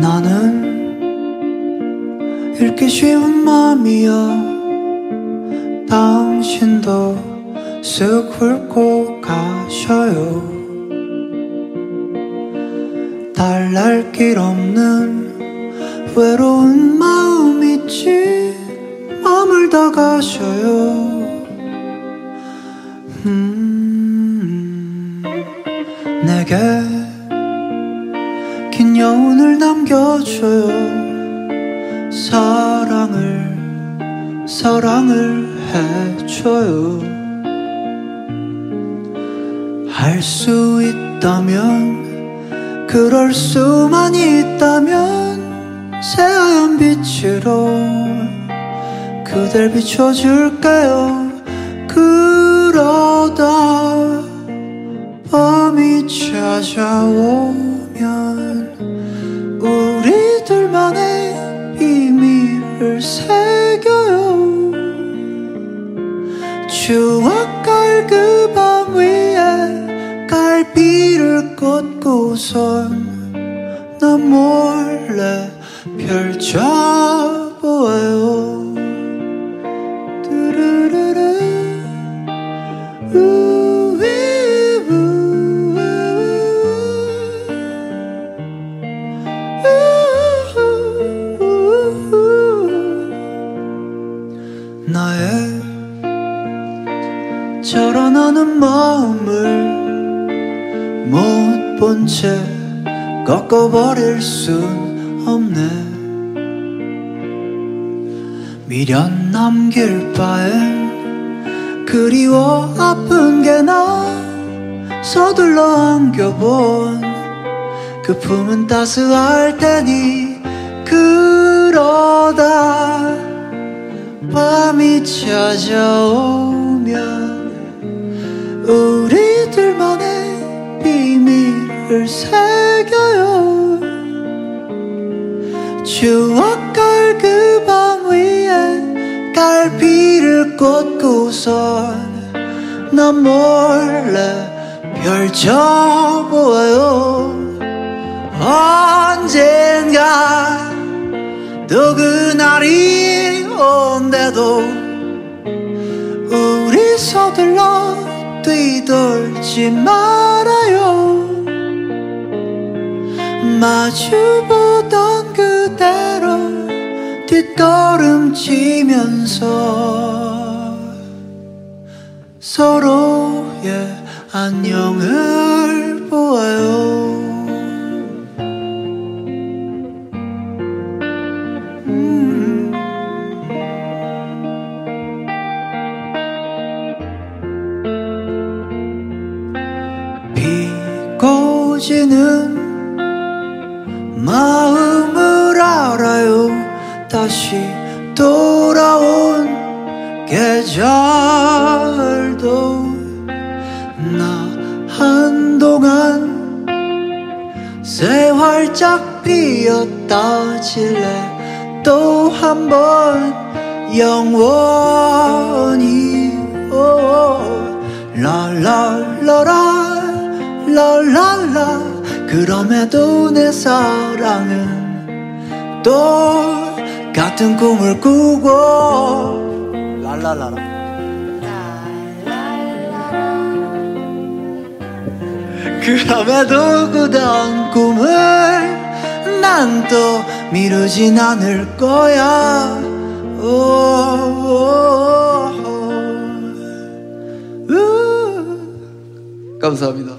나는 읽기 쉬운 마음이야. 당신도 쓱 훑고 가셔요. 달랠 길 없는 외로운 마음 있지. 머물다 가셔요. 음, 내게 긴 여운을 남겨줘요. 사랑을 사랑을 해줘요. 할 수 있다면 그럴 수만 있다면 새하얀 빛으로 그댈 비춰줄게요 새겨요. 추억할 그밤 위에 갈비를 꽂고선 난 몰래 펼쳐 나의 자라나는 마음을 못 본 채 꺾어버릴 순 없네. 미련 남길 바엔 그리워 아픈 게 나 서둘러 안겨본 그 품은 따스할 테니 그러다 밤이 찾아오면 우리들만의 비밀을 새겨요. 추억할 그밤 위에 갈비를 꽂고선 난 몰래 펼쳐보아요. 언젠가 또그 뒤돌지 말아요. 마주보던 그대로 뒷걸음치면서 서로의 안녕을 비고 지는 마음을 알아요. 다시 돌아온 계절도 나 한동안 새 활짝 피었다 질래 또 한 번 영원히 라라라라 라라라 그럼에도 내 사랑은 또 같은 꿈을 꾸고 랄랄라라 그럼에도 그던 꿈을 난 또 미루진 않을 거야 오, 오, 오. 우. 감사합니다